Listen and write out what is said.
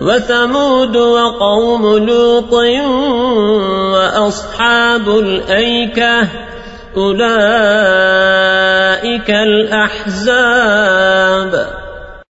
وثمود وقوم لوط وأصحاب الأيكة أولئك الأحزاب.